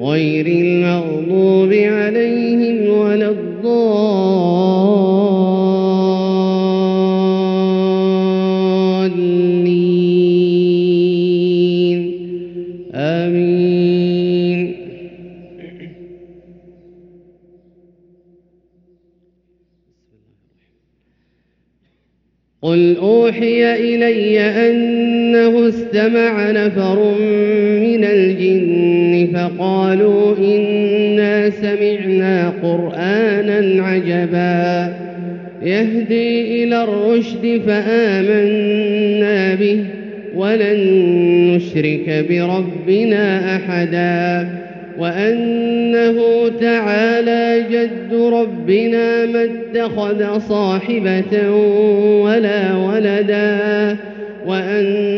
غير المغضوب عليهم ولا الضالين. آمين. قل أوحي إلي أنه استمع نفر من الجن فقالوا إنا سمعنا قرآنا عجبا يهدي إلى الرشد فآمنا به ولن نشرك بربنا أحدا وأنه تعالى جد ربنا ما اتخذ صاحبة ولا ولدا يقول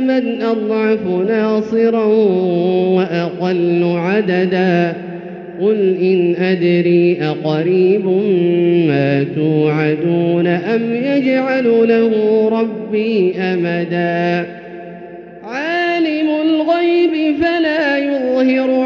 من أضعف ناصرا وأقل عددا. قل إن أدري أقريب ما توعدون أم يجعل له ربي أمدا. عالم الغيب فلا يظهر